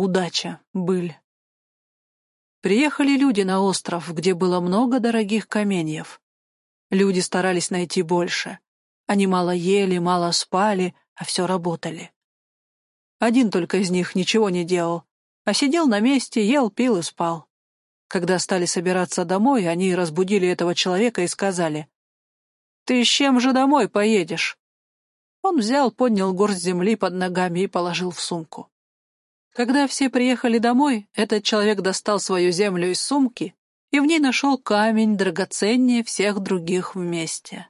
удача, быль. Приехали люди на остров, где было много дорогих каменьев. Люди старались найти больше. Они мало ели, мало спали, а все работали. Один только из них ничего не делал, а сидел на месте, ел, пил и спал. Когда стали собираться домой, они разбудили этого человека и сказали, «Ты с чем же домой поедешь?» Он взял, поднял горсть земли под ногами и положил в сумку. Когда все приехали домой, этот человек достал свою землю из сумки и в ней нашел камень драгоценнее всех других вместе.